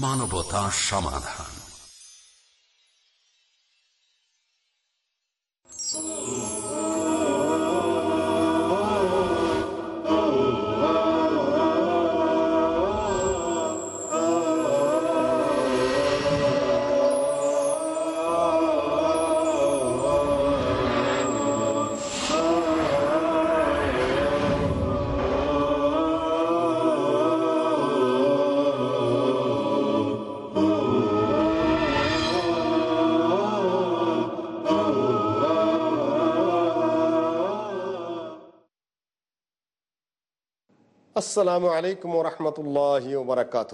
মানবতা সমাধান। আসসালামু আলাইকুম রহমতুল্লাহ ওবরাকাত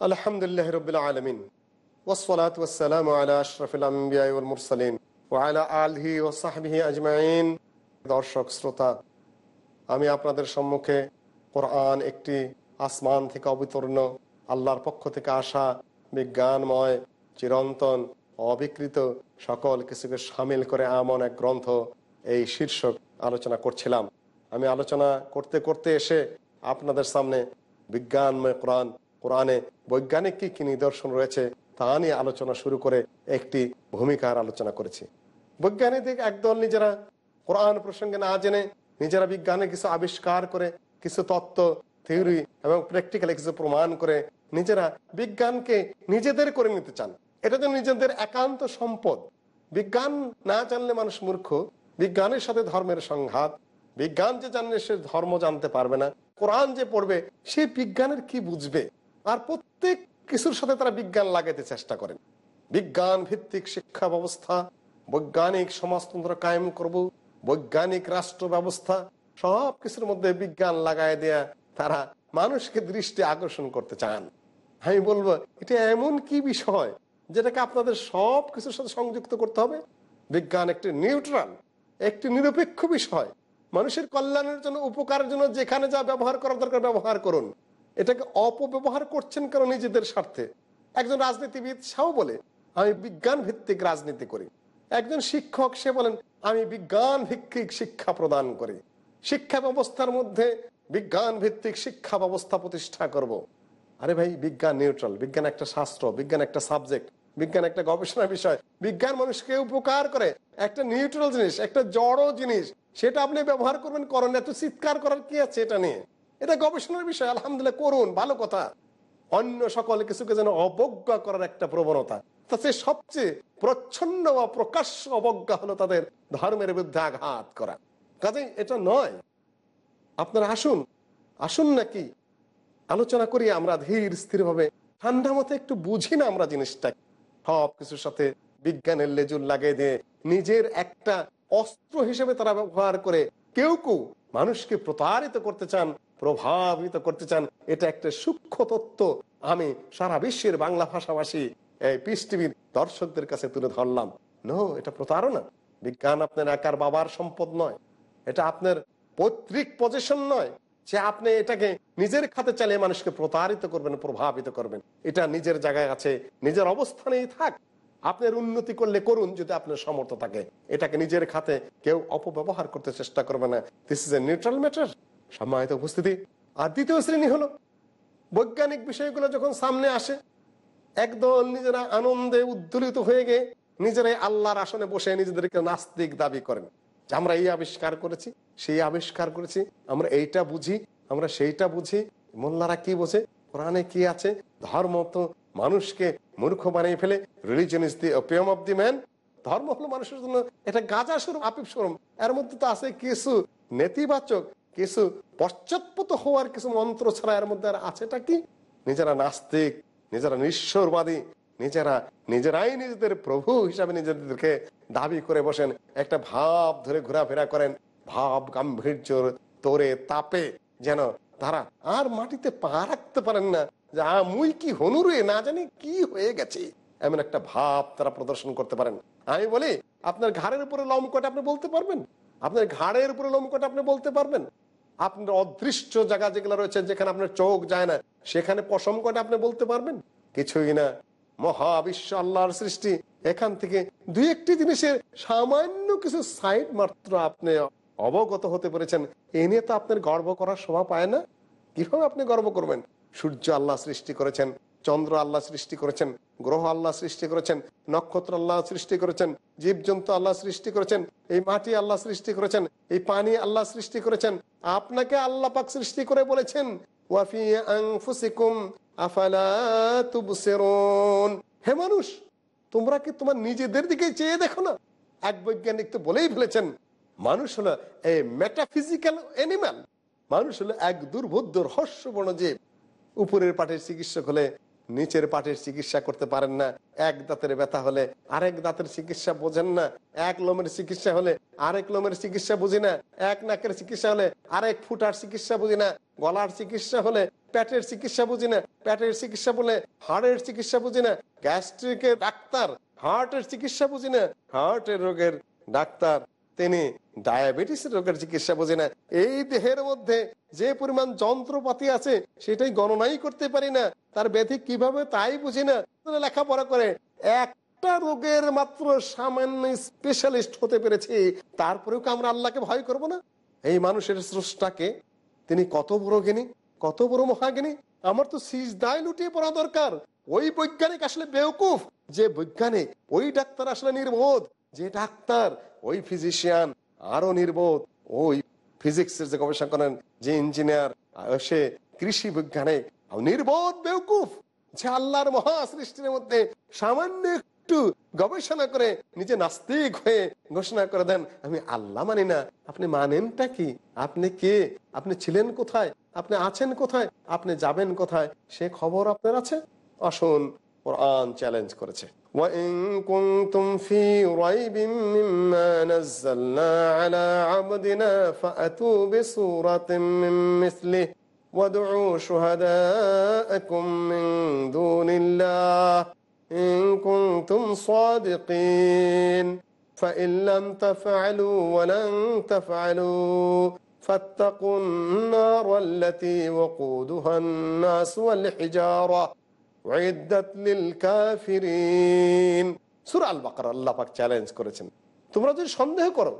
আলহামদুলিল্লাহ রবিল আলমিন। ওসলাত ওসালাম আলা আশরফুল আম্বিয়াউল মুরসালিন ও আলা আলহি ও সাহবিহি আজমাইন। দর্শক, শ্রোতা, আমি আপনাদের সম্মুখে কোরআন একটি আসমান থেকে অবতীর্ণ, আল্লাহর পক্ষ থেকে আসা বিজ্ঞানময়, চিরন্তন, অবিকৃত সকল কিছুকে সামিল করে এমন এক গ্রন্থ এই শীর্ষক আলোচনা করছিলাম। আমি আলোচনা করতে করতে এসে আপনাদের সামনে বিজ্ঞানময় কোরআন, কোরআনে বৈজ্ঞানিক কি কি নিদর্শন রয়েছে তা নিয়ে আলোচনা শুরু করে একটি ভূমিকার আলোচনা করেছি। বৈজ্ঞানিক একদল নিজেরা কোরআন প্রসঙ্গে না জেনে নিজেরা বিজ্ঞানে কিছু আবিষ্কার করে, কিছু তত্ত্ব, থিওরি এবং প্র্যাকটিক্যালি কিছু প্রমাণ করে নিজেরা বিজ্ঞানকে নিজেদের করে নিতে চান। এটা তো নিজেদের একান্ত সম্পদ। বিজ্ঞান না জানলে মানুষ মূর্খ। বিজ্ঞানের সাথে ধর্মের সংঘাত। বিজ্ঞান যে জানলে সে ধর্ম জানতে পারবে না। কোরআন যে পড়বে, সে বিজ্ঞানের কি বুঝবে? আর প্রত্যেক কিছুর সাথে তারা বিজ্ঞান লাগাইতে চেষ্টা করেন। বিজ্ঞান ভিত্তিক শিক্ষা ব্যবস্থা, বৈজ্ঞানিক সমাজতন্ত্র কায়েম করব, বৈজ্ঞানিক রাষ্ট্র ব্যবস্থা, সব কিছুর মধ্যে বিজ্ঞান লাগাই দেয়া তারা মানুষকে দৃষ্টি আকর্ষণ করতে চান। আমি বলব, এটা এমন কি বিষয় যেটাকে আপনাদের সব কিছুর সাথে সংযুক্ত করতে হবে? বিজ্ঞান একটি নিউট্রাল, একটি নিরপেক্ষ বিষয়। মানুষের কল্যাণের জন্য, উপকারের জন্য যেখানে যা ব্যবহার করার দরকার ব্যবহার করুন। এটাকে অপব্যবহার করছেন কেন নিজেদের স্বার্থে? একজন রাজনীতিবিদ সেও বলে, আমি বিজ্ঞান ভিত্তিক রাজনীতি করি। একজন শিক্ষক সে বলেন, আমি বিজ্ঞান ভিত্তিক শিক্ষা প্রদান করি। শিক্ষা ব্যবস্থার মধ্যে বিজ্ঞান ভিত্তিক শিক্ষা ব্যবস্থা প্রতিষ্ঠা করব। আরে ভাই, বিজ্ঞান নিউট্রাল বিজ্ঞান একটা শাস্ত্র, বিজ্ঞান একটা সাবজেক্ট বিজ্ঞান একটা গবেষণা বিষয়। বিজ্ঞান মানুষকে উপকার করে। একটা নিউট্রাল জিনিস, একটা জড় জিনিস সেটা আপনি ব্যবহার করবেন করেন এত চিৎকার করার কি আছে এটা নিয়ে? এটা গবেষণার বিষয়, আলহামদুলিল্লাহ করুন, ভালো কথা। অন্য সকল কিছুকে যেন অবজ্ঞা করার একটা প্রবণতা। সবচেয়ে প্রচ্ছন্ন বা প্রকাশ্য অবজ্ঞা হলো তাদের ধর্মের বিরুদ্ধে আঘাত করা। কাজেই এটা নয়। আপনারা আসুন আসুন নাকি? আলোচনা করি আমরা ধীর স্থির ভাবে ঠান্ডা মতো একটু বুঝি না আমরা জিনিসটা সব কিছুর সাথে বিজ্ঞানের লেজুর লাগিয়ে দিয়ে নিজের একটা অস্ত্র হিসেবে তারা ব্যবহার করে কেউ কেউ মানুষকে প্রতারিত করতে চান, প্রভাবিত করতে চান। এটা একটা সূক্ষ্ম তত্ত্ব আমি সারা বিশ্বের বাংলা ভাষাভাষী, এই পিস টিভির দর্শকদের কাছে তুলে ধরলাম। নো এটা প্রতারণা। বিজ্ঞান আপনার একার বাবার সম্পদ নয়। এটা আপনার পৈতৃক পজিশন নয় যে আপনি এটাকে নিজের খাতে চালিয়ে মানুষকে প্রতারিত করবেন, প্রভাবিত করবেন। এটা নিজের জায়গায় আছে, নিজের অবস্থানেই থাক। আপনার উন্নতি করলে করুন যদি আপনার সমর্থ থাকে। এটাকে নিজের খাতে কেউ অপব্যবহার করতে চেষ্টা করবে না। This is a neutral matter সম্মানিত উপস্থিতি। আর দ্বিতীয় শ্রেণি হলো, বৈজ্ঞানিক বিষয়গুলো যখন সামনে আসে, একদল নিজেরা আনন্দে উদ্দোলিত হয়ে গিয়ে নিজেরাই আল্লাহর আসনে বসে নিজেদেরকে নাস্তিক দাবি করেন। আমরা এই আবিষ্কার করেছি, সেই আবিষ্কার করেছি, আমরা এইটা বুঝি, আমরা সেইটা বুঝি। মোল্লারা কি বোঝে? কোরআনে কি আছে? ধর্ম তো মানুষকে মূর্খ বানিয়ে ফেলে religion is the opium of the man ধর্ম হলো মানুষের জন্য এটা গাঁজা স্বরূপ, আপিপ স্বরূপ। এর মধ্যে তো আছে কিছু নেতিবাচক, কিছু পশ্চাৎপত হওয়ার কিছু মন্ত্র ছাড়া এর মধ্যে আর আছেটা কি? নিজেরা নাস্তিক, নিজেরা নিঃস্বরবাদী নিজেরা নিজেরাই নিজেদের প্রভু হিসাবে নিজেদেরকে দাবি করে বসেন, একটা ভাব ধরে ঘোরাফেরা করেন, ভাব গাম্ভীর্য তোরে তাপে, যেন তারা আর মাটিতে পা রাখতে পারেন না। যে মুই কি হনুরে না জানি কি হয়ে গেছে। এমন একটা ভাব তারা প্রদর্শন করতে পারেন। আমি বলি, আপনার ঘাড়ের উপরে লমকট আপনি বলতে পারবেন? আপনার ঘাড়ের উপরে লমকট আপনি বলতে পারবেন? আপনার অদৃষ্ট জায়গা যেগুলো রয়েছে, যেখানে আপনার চোখ যায় না, সেখানে পশম কটা আপনি বলতে পারবেন? কিছুই না। মহাবিশ্ব আল্লাহর সৃষ্টি। এখান থেকে দুই একটি জিনিসের সামান্য কিছু সাইড মাত্র আপনি অবগত হতে পেরেছেন। এ নিয়ে তো আপনার গর্ব করার শোভা পায় না। কীভাবে আপনি গর্ব করবেন? সূর্য আল্লাহ সৃষ্টি করেছেন, চন্দ্র আল্লাহ সৃষ্টি করেছেন, গ্রহ আল্লাহ সৃষ্টি করেছেন, নক্ষত্র আল্লাহ সৃষ্টি করেছেন, জীবজন্তু আল্লাহ সৃষ্টি করেছেন, এই মাটি আল্লাহ সৃষ্টি করেছেন, এই পানি আল্লাহ সৃষ্টি করেছেন, আপনাকে আল্লাহ পাক সৃষ্টি করে বলেছেন হে মানুষ, তোমরা কি তোমার নিজেদের দিকে চেয়ে দেখো না? এক বৈজ্ঞানিক তো বলেই ফেলেছেন, মানুষ হলো এই মেটাফিজিক্যাল অ্যানিম্যাল মানুষ হলো এক দুর্বোধ্য রহস্যবর্ণ জীব। উপরের পাটের চিকিৎসক হলে নিচের পাটের চিকিৎসা করতে পারেন না। এক দাঁতের ব্যথা হলে আরেক দাঁতের চিকিৎসা বোঝেন না। এক লোমের চিকিৎসা হলে আরেক লোমের চিকিৎসা বুঝি না। এক নাকের চিকিৎসা হলে আরেক ফুটার চিকিৎসা বুঝি না। গলার চিকিৎসা হলে পেটের চিকিৎসা বুঝি না। পেটের চিকিৎসা বলে হাড়ের চিকিৎসা বুঝি না। গ্যাস্ট্রিকের ডাক্তার হার্টের চিকিৎসা বুঝি না। হার্টের রোগের ডাক্তার তিনি ডায়াবেটিস রোগের চিকিৎসা বোঝে না। এই দেহের মধ্যে যে পরিমাণ যন্ত্রপাতি আছে, সেটাই গণনাই করতে পারি না। তার ব্যাধি কীভাবে তাই বুঝি না। লেখাপড়া করে একটা রোগের মাত্র সামান্য স্পেশালিস্ট হতে পেরেছি। তারপরেও কি আমরা আল্লাহকে ভয় করব না? এই মানুষের স্রষ্টাকে তিনি কত বড় জ্ঞানী, কত বড় মহাজ্ঞানী। আমার তো সিজদায় লুটিয়ে পড়া দরকার। ওই বৈজ্ঞানিক আসলে বেউকুফ যে বৈজ্ঞানিক, ওই ডাক্তার আসলে নির্বোধ। যে ডাক্তার ওই ফিজিশিয়ান আরও নির্বোধ। ওই ফিজিক্সের যে গবেষণা করেন, যে ইঞ্জিনিয়ার সে কৃষি বিজ্ঞানে নির্বোধ বেউকুফ। যে আল্লাহর মহা সৃষ্টির মধ্যে সামান্য একটু গবেষণা করে নিজে নাস্তিক হয়ে ঘোষণা করে দেন, আমি আল্লাহ মানি না। আপনি মানেনটা কি? আপনি কে? আপনি ছিলেন কোথায়? আপনি আছেন কোথায়? আপনি যাবেন কোথায়? সে খবর আপনার আছে? আসুন কোরআন চ্যালেঞ্জ করেছে وإن كنتم في ريب مما نزلنا على عبدنا فأتوا بسورة من مثله وادعوا شهداءكم من دون الله إن كنتم صادقين فإن لم تفعلوا ولن تفعلوا فاتقوا النار التي وقودها الناس والحجارة উইদ্দাত লিল কাফিরিন সূরা আল বাকারা আল্লাহ পাক চ্যালেঞ্জ করেছেন। তোমরা যদি সন্দেহ করো,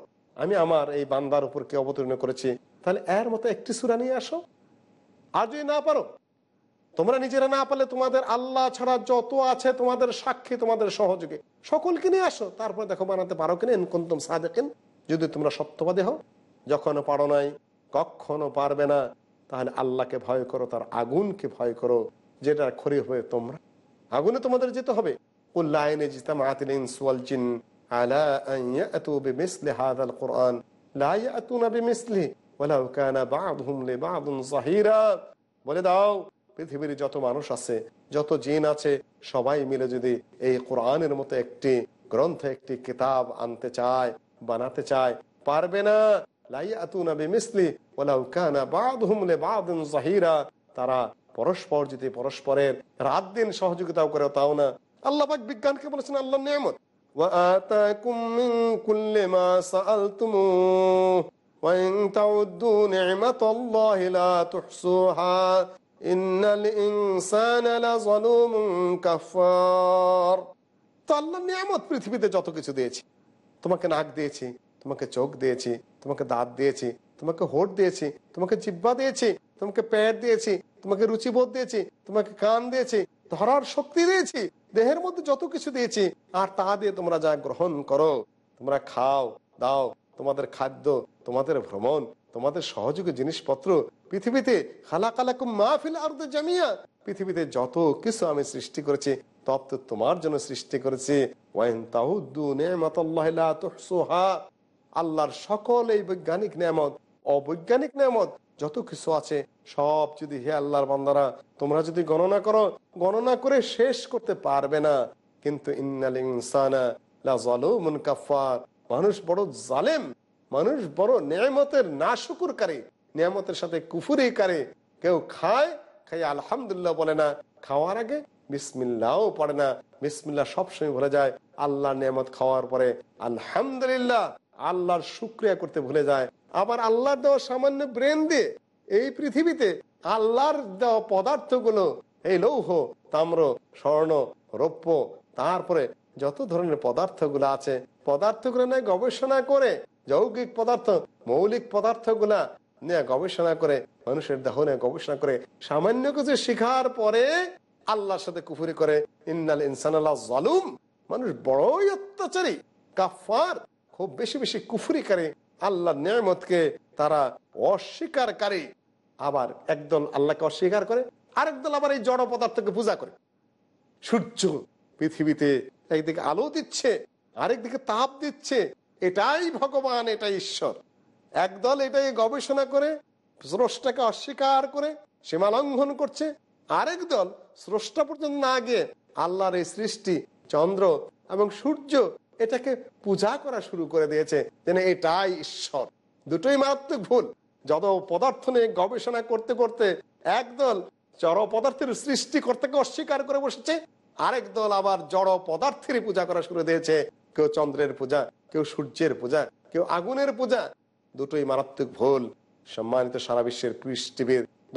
আমি আমার এই বান্দার উপর কে অবতীর্ণ করেছি, তাহলে এর মতো একটি সূরা নিয়ে আসো। আর যদি না পারো, তোমরা নিজেরা না পারলে তোমাদের আল্লাহ ছাড়া যত আছে তোমাদের সাক্ষী, তোমাদের সহযোগী, সকলকে নিয়ে আসো। তারপরে দেখো বানাতে পারো কিনা ইনকুন্তম সাদেকেন। যদি তোমরা সত্যবাদী হও যখন পারো নাই কখনো পারবে না, তাহলে আল্লাহকে ভয় করো, তার আগুনকে ভয় করো। যেটা খরি হবে তোমরা। আগুনে তোমাদের যেতে হবে। আতিল বলে দাও, পৃথিবীর যত মানুষ আছে, যত জিন আছে, সবাই মিলে যদি এই কোরআনের মতো একটি গ্রন্থ একটি কিতাব আনতে চায়, বানাতে চায়, পারবে না। লাইয়াতুনা বিমিসলি ওয়ালাউ কানা বা'দুহুম লিবা'দিন যাহিরা তারা পরস্পর যদি পরস্পরের রাত দিন সহযোগিতাও করে, তাও না। আল্লাহবাক বিজ্ঞানকে বলেছেন আল্লাহ নিয়ামত। পৃথিবীতে যত কিছু দিয়েছি, তোমাকে নাক দিয়েছি, তোমাকে চোখ দিয়েছি, তোমাকে দাঁত দিয়েছি, তোমাকে হোট দিয়েছি, তোমাকে জিব্বা দিয়েছি, তোমাকে পেট দিয়েছি তোমাকে রুচিবোধ দিয়েছি, তোমাকে কান দিয়েছি, ধরার শক্তি দিয়েছি, দেহের মধ্যে যত কিছু দিয়েছি, আর তা দিয়ে তোমরা যা গ্রহণ করো, তোমরা খাও, দাও, তোমাদের খাদ্য, তোমাদের ভ্রমণ, তোমাদের সহযোগী জিনিসপত্র, পৃথিবীতে আর জামিয়া, পৃথিবীতে যত কিছু আমি সৃষ্টি করেছি তত তো তোমার জন্য সৃষ্টি করেছি। আল্লাহর সকল এই বৈজ্ঞানিক নিয়ামত, অবৈজ্ঞানিক নিয়ামত, যত কিছু আছে সব যদি হে আল্লাহর বান্দারা, তোমরা যদি গণনা করো, গণনা করে শেষ করতে পারবে না। কিন্তু মানুষ বড় জালেম, মানুষ বড় নিয়ামতের নাশুকুরকারী, নিয়ামতের সাথে কুফুরি কারে। কেউ খায় খাই আলহামদুলিল্লাহ বলে না। খাওয়ার আগে বিসমিল্লাও পড়ে না। বিসমিল্লাহ সবসময় ভুলে যায়। আল্লাহ নিয়ামত খাওয়ার পরে আলহামদুলিল্লাহ আল্লাহর শুক্রিয়া করতে ভুলে যায়। আবার আল্লাহ দেওয়া সামান্য ব্রেন দিয়ে এই পৃথিবীতে আল্লাহর দেওয়া পদার্থগুলো, এই লৌহ, তাম্র, স্বর্ণ, রৌপ্য, তারপরে যত ধরনের পদার্থগুলো আছে, পদার্থগুলো নিয়ে গবেষণা করে, যৌগিক পদার্থ, মৌলিক পদার্থগুলা নিয়ে গবেষণা করে, মানুষের দেহ নিয়ে গবেষণা করে, সামান্য কিছু শিখার পরে আল্লাহর সাথে কুফুরি করে, ইন্নাল ইনসান জালুম মানুষ বড়ই অত্যাচারী কাফার খুব বেশি বেশি কুফুরিকারী আল্লাহ নিয়ামতকে তারা অস্বীকারী। আবার একদল আল্লাহকে অস্বীকার করে, আরেক দল আবার এই জড় পদার্থকে পূজা করে। সূর্য পৃথিবীতে একদিকে আলো দিচ্ছে, আরেকদিকে তাপ দিচ্ছে। এটাই ভগবান, এটাই ঈশ্বর। একদল এটাই গবেষণা করে, স্রষ্টাকে অস্বীকার করে, সীমা লঙ্ঘন করছে। আরেক দল স্রষ্টা পর্যন্ত না গিয়ে আল্লাহর এই সৃষ্টি, চন্দ্র এবং সূর্য এটাকে পূজা করা শুরু করে দিয়েছে, যেন এটাই ঈশ্বর। দুটোই মারাত্মক ভুল। যত পদার্থ নিয়ে গবেষণা করতে করতে একদল জড় পদার্থের সৃষ্টি করতে অস্বীকার করে বসেছে, আরেক দল আবার জড় পদার্থের পূজা করা শুরু দিয়েছে। কেউ চন্দ্রের পূজা, কেউ সূর্যের পূজা, কেউ আগুনের পূজা। দুটোই মারাত্মক ভুল। সম্মানিত সারা বিশ্বের ক্রিস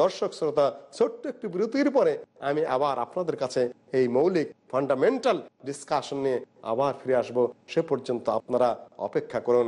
দর্শক শ্রোতা, ছোট্ট একটি বিরতির পরে আমি আবার আপনাদের কাছে এই মৌলিক ফান্ডামেন্টাল ডিসকাশন নিয়ে আবার ফিরে আসব। সে পর্যন্ত আপনারা অপেক্ষা করুন।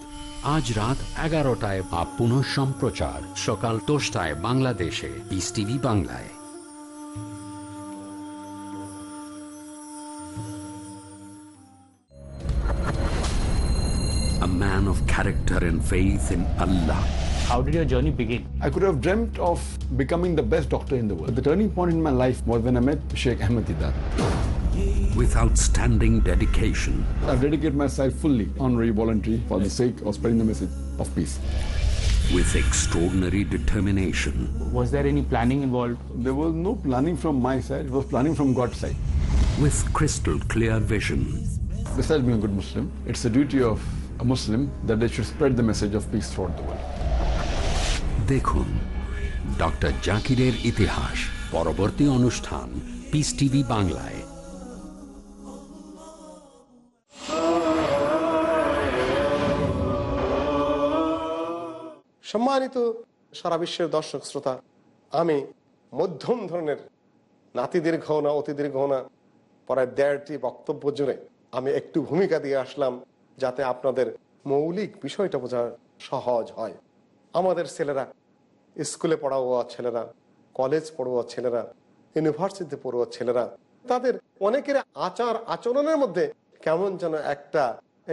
আজ রাত এগারোটায় বা পুনঃ সম্প্রচার সকাল দশটায় বাংলাদেশে পিস টিভি বাংলায় A man of character and faith in Allah. How did your journey begin? I could have dreamt of becoming the best doctor in the world. But The turning point in my life was when I met Sheikh Ahmed Didat. With outstanding dedication, I've dedicated myself fully, honorary, voluntary, for the sake of spreading the message of peace. with extraordinary determination, Was there any planning involved? There was no planning from my side, it was planning from God's side. with crystal clear vision, Besides being a good Muslim, it's the duty of a Muslim that they should spread the message of peace throughout the world. দেখুন doctor জাকিরের ইতিহাস পরবর্তী অনুষ্ঠান piece TV বাংলায় সম্মানিত সারা বিশ্বের দর্শক শ্রোতা, আমি মধ্যম ধরনের নাতি দীর্ঘ না অতি দীর্ঘ না, প্রায় দেড়টি বক্তব্য জুড়ে আমি একটু ভূমিকা দিয়ে আসলাম যাতে আপনাদের মৌলিক বিষয়টা বোঝা সহজ হয়। আমাদের ছেলেরা, স্কুলে পড়াওয়া ছেলেরা, কলেজ পড়ুয়া ছেলেরা, ইউনিভার্সিটিতে পড়ুয়া ছেলেরা, তাদের অনেকের আচার আচরণের মধ্যে কেমন যেন একটা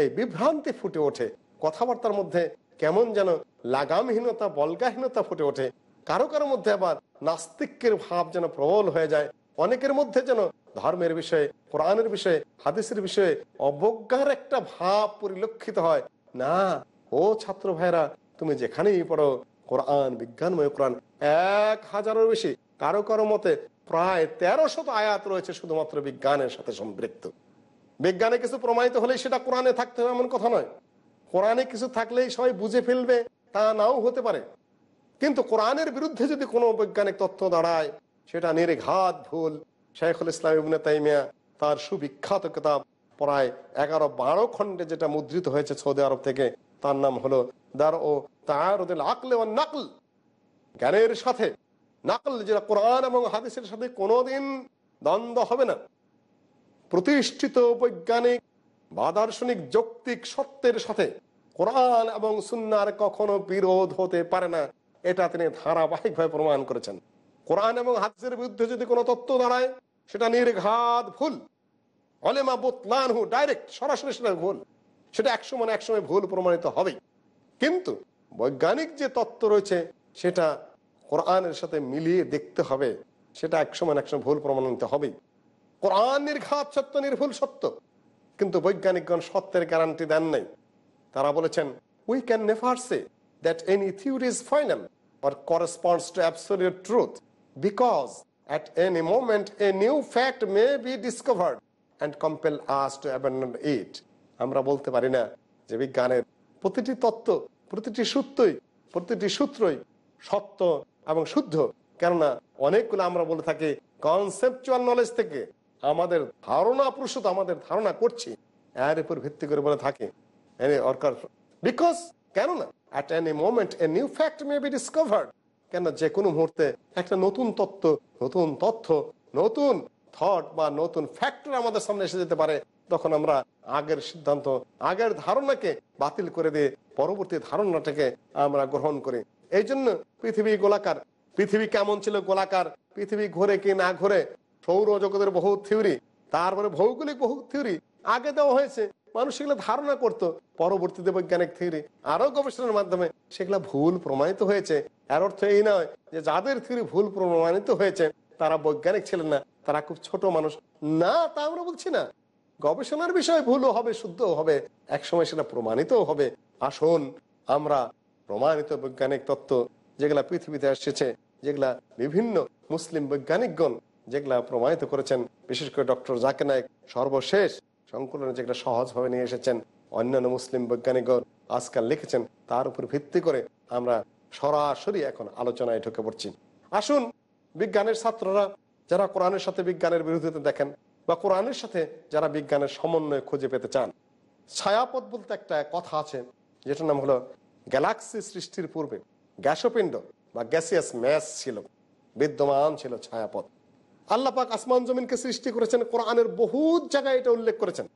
এই বিভ্রান্তি ফুটে ওঠে। কথাবার্তার মধ্যে কেমন যেন লাগামহীনতা, বলগাহীনতা ফুটে ওঠে। কারও কারও মধ্যে আবার নাস্তিকের ভাব যেন প্রবল হয়ে যায়। অনেকের মধ্যে যেন ধর্মের বিষয়ে, কোরআনের বিষয়ে, হাদিসের বিষয়ে অবজ্ঞার একটা ভাব পরিলক্ষিত হয়। না, ও ছাত্র ভাইরা তুমি যেখানেই পড়ো, কোরআন, বিজ্ঞানময় কোরআন এক হাজারের বেশি। কারও কারও মতে প্রায় তেরো শত আয়াত রয়েছে শুধুমাত্র বিজ্ঞানের সাথে সম্পৃক্ত। বিজ্ঞানে কিছু প্রমাণিত হলেই সেটা কোরআনে থাকতে হবে এমন কথা নয়। কোরআনে কিছু থাকলেই সবাই বুঝে ফেলবে, তা নাও হতে পারে। কিন্তু কোরআনের বিরুদ্ধে যদি কোনো বৈজ্ঞানিক তথ্য দাঁড়ায়, সেটা নির্ঘাত ভুল। শেখুল ইসলাম ইবনে তাইমিয়া তার সুবিখ্যাত কিতাব প্রায় এগারো বারো খণ্ডে যেটা মুদ্রিত হয়েছে সৌদি আরব থেকে, তার নাম হলো দার ও তার আকলে ও নাকল। জ্ঞানের সাথে নাকল যেটা কোরআন এবং হাদিসের সাথে কোনোদিন দ্বন্দ্ব হবে না। প্রতিষ্ঠিত বৈজ্ঞানিক বা দার্শনিক যৌক্তিক সত্যের সাথে কোরআন এবং সুন্নার কখনো বিরোধ হতে পারে না, এটা তিনি ধারাবাহিকভাবে প্রমাণ করেছেন। কোরআন এবং হাদিসের বিরুদ্ধে যদি কোনো তত্ত্ব দাঁড়ায়, সেটা নির্ঘাত ভুল। অলেমা বোতলানহু ডাইরেক্ট সরাসরি সেটা ভুল। সেটা একসময় না একসময় ভুল প্রমাণিত হবেই। কিন্তু বৈজ্ঞানিক যে তত্ত্ব রয়েছে, সেটা কোরআনের সাথে মিলিয়ে দেখতে হবে, সেটা একসময় একসময় ভুল প্রমাণিত হবেই। কোরআন নির্ঘাত সত্য, নির্ভুল সত্য। কিন্তু বৈজ্ঞানিকগণ সত্যের গ্যারান্টি দেন নাই। তারা বলেছেন we can never say that any theory is final or corresponds to absolute truth because at any moment a new fact may be discovered and compel us to abandon it আমরা বলতে পারি না যে বিজ্ঞানের প্রতিটি তত্ত্ব, প্রতিটি সূত্রই প্রতিটি সূত্রই সত্য এবং শুদ্ধ। কেননা অনেকগুলো আমরা বলে থাকি কনসেপচুয়াল নলেজ থেকে আমাদের ধারণা প্রসূত আমাদের ধারণা করছি। এর উপর ভিত্তি করে বলে থাকি। বিকজ কেননা at any moment a new fact may be discovered কেন যে কোনো মুহূর্তে একটা নতুন তত্ত্ব, নতুন তথ্য, নতুন থট বা নতুন ফ্যাক্টর আমাদের সামনে এসে যেতে পারে। তখন আমরা আগের সিদ্ধান্ত, আগের ধারণাকে বাতিল করে দিয়ে পরবর্তী ধারণাটাকে আমরা গ্রহণ করি। এই জন্য পৃথিবী গোলাকার, পৃথিবী কেমন ছিল গোলাকার, পৃথিবী ঘুরে কি না ঘুরে সৌরজগতের বহু থিওরি তারপরে ভৌগোলিক বহু থিওরি আগে দেওয়া হয়েছে। মানুষ সেগুলো ধারণা করত। পরবর্তীতে বৈজ্ঞানিক থিওরি আরও গবেষণার মাধ্যমে সেগুলো ভুল প্রমাণিত হয়েছে। এর অর্থ এই নয় যে যাদের থিওরি ভুল প্রমাণিত হয়েছে, তারা বৈজ্ঞানিক ছিলেন না, তারা খুব ছোট মানুষ। না, তা আমরা বলছি না। গবেষণার বিষয় ভুলও হবে শুদ্ধ হবে, একসময় সেটা প্রমাণিতও হবে। আসুন, আমরা প্রমাণিত বৈজ্ঞানিক তত্ত্ব যেগুলা পৃথিবীতে এসেছে, যেগুলা বিভিন্ন মুসলিম বৈজ্ঞানিকগণ যেগুলা প্রমাণিত করেছেন, বিশেষ করে ডক্টর জাকে নায়ক, সর্বশেষ সংকলনে যেগুলা সহজভাবে নিয়ে এসেছেন, অন্যান্য মুসলিম বৈজ্ঞানিকগণ আজকাল লিখেছেন, তার উপর ভিত্তি করে আমরা সরাসরি এখন আলোচনায় ঢুকে পড়ছি। আসুন, বিজ্ঞানের ছাত্ররা যারা কোরআনের সাথে বিজ্ঞানের বিরোধিতা দেখেন বা কোরআনের সাথে যারা বিজ্ঞানের সমন্বয় খুঁজে পেতে চান, ছায়াপথ বলতে একটা কথা আছে, যেটার নাম হলো গ্যালাক্সি সৃষ্টির পূর্বে গ্যাসোপিণ্ড বা গ্যাসিয়াস ম্যাস ছিল, বিদ্যমান ছিল ছায়াপথ। আল্লাহ পাক আসমান জমিনকে সৃষ্টি করেছেন, কোরআনের বহু জায়গায় এটা উল্লেখ করেছেন।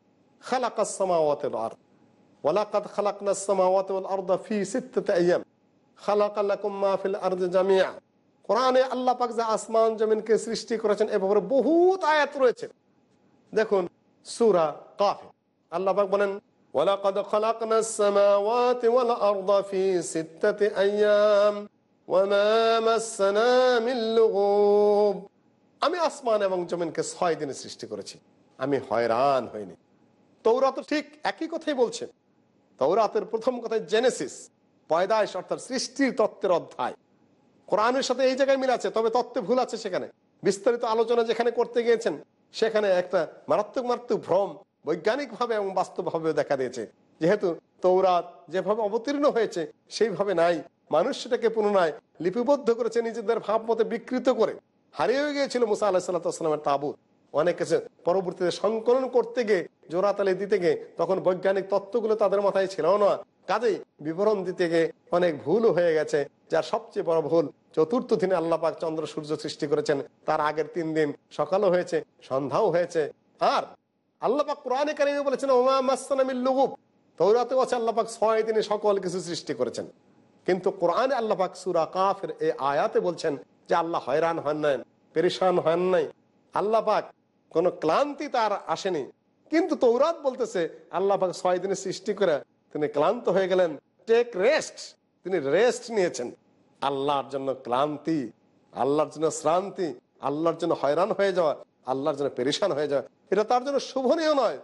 খালাকাস সামাওয়াতিল আরদ। ওয়ালাকাদ খালাকনাস সামাওয়াতি ওয়াল আরদা ফি সিত্তাতি আইয়াম। খালাকা লাকুম মা ফিল আরদি জামিআ। কোরআনে আল্লাহ পাক যে আসমান জমিনকে সৃষ্টি করেছেন এ ব্যাপারে বহুত আয়াত রয়েছে। দেখুন, সূরা কাফ আল্লাহ পাক বলেন, ওয়ালাকাদ খালাকনাস সামাওয়াতি ওয়াল আরদা ফি সিত্তাতি আইয়াম। ওয়ামা মাসসানা মিন লুগুব। আমি আসমান এবং জমিনকে ছয় দিনে সৃষ্টি করেছি। আমি হয়রান হইনি। তৌরাত ঠিক একই কথাই বলছে। তৌরাতের প্রথম কথায় জেনেসিস পয়দায়স অর্থাৎ সৃষ্টির তত্ত্বের অধ্যায়। কোরআনের সাথে এই জায়গায় মিল আছে, তবে তত্ত্বে ভুল আছে সেখানে। বিস্তারিত আলোচনা যেখানে করতে গিয়েছেন, সেখানে একটা মারাত্মক মারাত্মক ভ্রম বৈজ্ঞানিকভাবে এবং বাস্তবভাবে দেখা দিয়েছে। যেহেতু তৌরাত যেভাবে অবতীর্ণ হয়েছে, সেইভাবে নাই। মানুষ সেটাকে পুনরায় লিপিবদ্ধ করেছে নিজেদের ভাব মতে বিকৃত করে। হারিয়ে গিয়েছিল মুসা আল্লাহ সাল্লাহামের তাবুত। অনেক কিছু পরবর্তীতে সংকলন করতে গিয়ে জোড়াতালি দিতে গিয়ে, তখন বৈজ্ঞানিক তত্ত্বগুলো তাদের মাথায় ছিল না। কাজেই বিবরণ দিতে গিয়ে অনেক ভুল হয়ে গেছে, যার সবচেয়ে বড় ভুল, চতুর্থ দিনে আল্লাহ পাক চন্দ্র সূর্য সৃষ্টি করেছেন, তার আগের তিন দিন সকালও হয়েছে, সন্ধ্যাও হয়েছে। আর আল্লাহ পাক কোরআনে কারিমে বলেছেন, ওমা মাসানামিল লুগুব। তৌরাতেও আছে, আল্লাহ পাক ছয় দিনে সকল কিছু সৃষ্টি করেছেন। কিন্তু কোরআনে আল্লাহ পাক সুরা কাফের এই আয়াতে বলছেন যে আল্লাহ হয়রান হন নাই, পেরেশান হন নাই। আল্লাহ পাক কোন ক্লান্তি তার আসেনি। কিন্তু তৌরাত বলতেছে, আল্লাহ পাক ছয় দিনে সৃষ্টি করে তিনি ক্লান্ত হয়ে গেলেন। টেক রেস্ট তিনি রেস্ট নিয়েছেন। আল্লাহর জন্য ক্লান্তি, আল্লাহর জন্য শ্রান্তি, আল্লাহর জন্য হয়রান হয়ে যাওয়া, আল্লাহর জন্য পেরেশান হয়ে যাওয়া, এটা তার জন্য শুভনীয় নয়।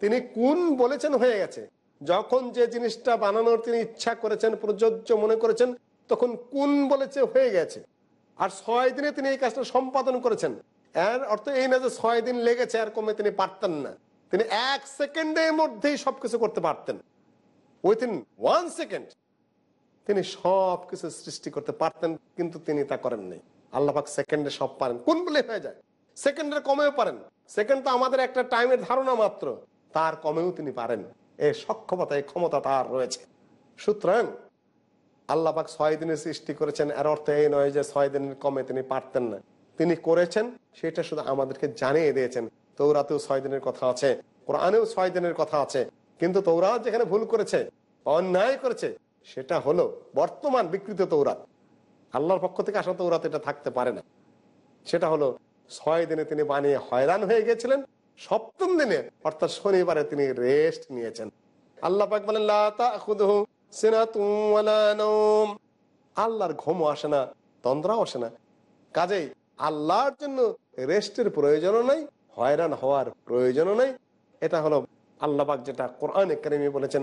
তিনি কোন বলেছেন হয়ে গেছে। যখন যে জিনিসটা বানানোর তিনি ইচ্ছা করেছেন, প্রযোজ্য মনে করেছেন, তখন কোন বলেছে হয়ে গেছে। আর ছয় দিনে তিনি এই কাজটা সম্পাদন করেছেন। এর অর্থ এই না যে ছয় দিন লেগেছে, আর কমে তিনি পারতেন না। তিনি এক সেকেন্ডের মধ্যেই সবকিছু করতে পারতেন। উইথিন ওয়ান সেকেন্ড তিনি সব কিছু সৃষ্টি করতে পারতেন, কিন্তু তিনি তা করেন নাই। আল্লাহাক সেকেন্ডে সব পারেন। কোন বলে হয়ে যায়? সেকেন্ডের কমেও পারেন। সেকেন্ড তো আমাদের একটা টাইমের ধারণা মাত্র। তার কমেও তিনি পারেন। এই সক্ষমতা এই ক্ষমতা তার রয়েছে। সুতরাং আল্লাপাক ছয় দিনের সৃষ্টি করেছেন, এর অর্থ এই নয় যে ছয় দিনের কমে তিনি পারতেন না। তিনি করেছেন, সেটা শুধু আমাদেরকে জানিয়ে দিয়েছেন। তৌরাতেও ছয় দিনের কথা আছে, কোরআনেও ছয় দিনের কথা আছে, কিন্তু তৌরাত যেখানে ভুল করেছে, অন্যায় করেছে, সেটা হলো বর্তমান বিকৃত তৌরাত। আল্লাহর পক্ষ থেকে আসা তৌরাত এটা থাকতে পারে না। সেটা হলো ছয় দিনে তিনি বানিয়ে হয়রান হয়ে গেছিলেন সপ্তম দিনে, অর্থাৎ শনিবারে তিনি রেস্ট নিয়েছেন। আল্লাহ পাক বলেন আল্লাহর ঘুমও আসে না, তন্দ্রাও আসে না। কাজেই আল্লাহর জন্য রেস্টের প্রয়োজনও নাই, হয়রান হওয়ার প্রয়োজনও নাই। এটা হলো আল্লাহ পাক যেটা কোরআনে কারিমে বলেছেন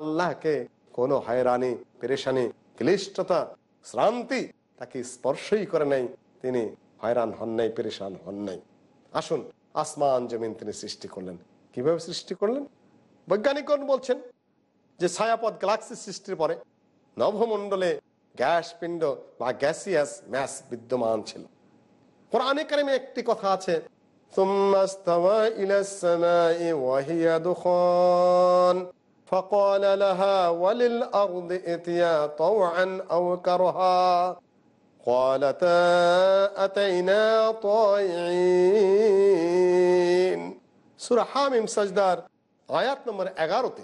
আল্লাহকে কোনো হয়রানি, পেরেশানি, ক্লিষ্টতা, শ্রান্তি তাকে স্পর্শই করে নাই। তিনি হয়রান হন নাই, পেরেশান হন নাই। আসুন, আসমান, জমিন তিনি সৃষ্টি করলেন। কীভাবে সৃষ্টি করলেন? বৈজ্ঞানিকগণ বলছেন যে ছায়াপদ গ্যালাক্সি সৃষ্টির পরে নভমণ্ডলে গ্যাস পিণ্ড বা গ্যাসিয়াস ম্যাস বিদ্যমান ছিল। ওরা কারিমে একটি কথা আছে সুরাহামিম সজদার আয়াত নম্বর এগারোতে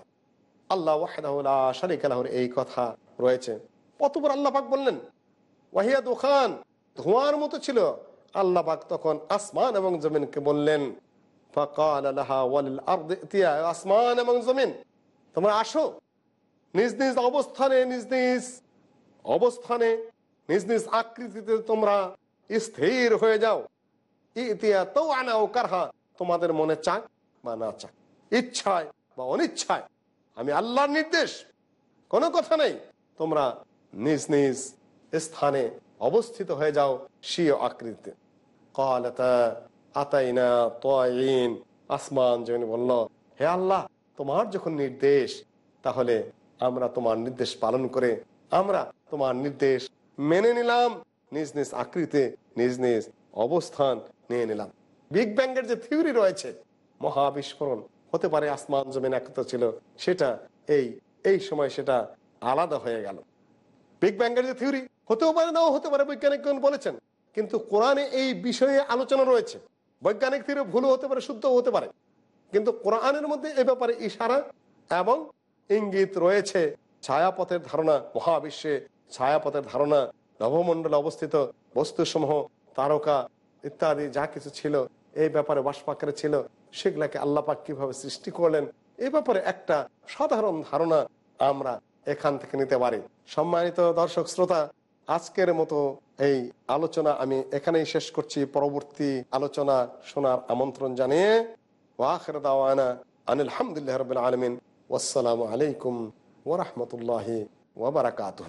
আল্লাহ শারিক এই কথা রয়েছে। কতবার আল্লাহ পাক বললেন, ওয়াহিয়া দোকান ধোঁয়ার মতো ছিল। আল্লাহ পাক তখন আসমান এবং জমিনকে বললেন আসমান এবং জমিন, তোমরা আসো নিজ নিজ অবস্থানে, নিজ নিজ অবস্থানে, নিজ নিজ আকৃতিতে তোমরা স্থির হয়ে যাও। ইতিয়া তো আনা ও কারহা, তোমাদের মনে চাক বা না চাক। ইচ্ছায় বা অনিচ্ছায়, আমি আল্লাহর নির্দেশ, কোনো কথা নেই। তোমরা নিজ নিজ স্থানে অবস্থিত হয়ে যাও স্বীয় আকৃতিতে। কলতা আতাইনা তয়িন আসমান যেমন বলল, হে আল্লাহ, তোমার যখন নির্দেশ, তাহলে আমরা তোমার নির্দেশ পালন করে, আমরা তোমার নির্দেশ মেনে নিলাম, নিজ নিজ আকৃতি নিজ নিজ অবস্থান নিয়ে নিলাম। বিগ ব্যাংয়ের যে থিওরি রয়েছে, মহাবিস্ফোরণ হতে পারে আসমান জমিন একত্র ছিল, সেটা এই এই সময় সেটা আলাদা হয়ে গেল। বিগ ব্যাংয়ের যে থিওরি হতেও পারে নাও হতে পারে বৈজ্ঞানিকগণ বলেছেন। কিন্তু কোরআনে এই বিষয়ে আলোচনা রয়েছে। বৈজ্ঞানিক থিওরি ভুলও হতে পারে শুদ্ধ হতে পারে। কিন্তু কোরআনের মধ্যে এ ব্যাপারে ইশারা এবং ইঙ্গিত রয়েছে। ছায়াপথের ধারণা, মহাবিশ্বে ছায়াপথের ধারণা, নবমণ্ডলে অবস্থিত বস্তুসমূহ, তারকা ইত্যাদি যা কিছু ছিল, এই ব্যাপারে বাসপাকারে ছিল। সেগুলাকে আল্লাপাক কীভাবে সৃষ্টি করলেন এই ব্যাপারে একটা সাধারণ ধারণা আমরা এখান থেকে নিতে পারি। সম্মানিত দর্শক শ্রোতা, আজকের মতো এই আলোচনা আমি এখানেই শেষ করছি। পরবর্তী আলোচনা শোনার আমন্ত্রণ জানিয়ে ওয়াখের দাওয়ানা আনিল হামদুলিল্লাহ রবিল আলমিন। ওয়াসালামু আলাইকুম ওরহমতুল্লাহি ওবরাকাতুহ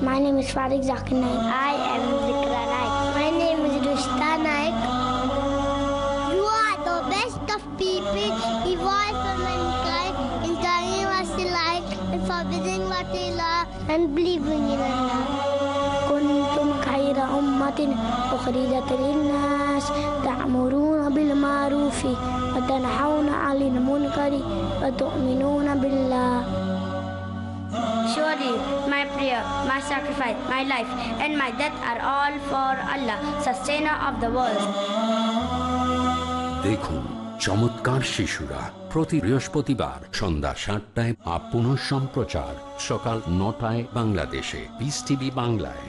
My name is Farid Zakir Naik. I am Zikra Naik. My name is Rushta Naik. You are the best of people, evolved from mankind, in telling what they like, and forbidding what they love, and believing in Allah. كنتم خير أمة أخرجت للناس تأمرون بالمعروف وتنحون عن المنكر وتؤمنون بالله Surely my prayer, my sacrifice, my life, and my death are all for Allah, sustainer of the world. দেখুন চমৎকার শিশুরা প্রতি বৃহস্পতিবার সন্ধ্যা সাতটায় up সম্প্রচার সকাল নটায় বাংলাদেশে বিস টিভি বাংলায়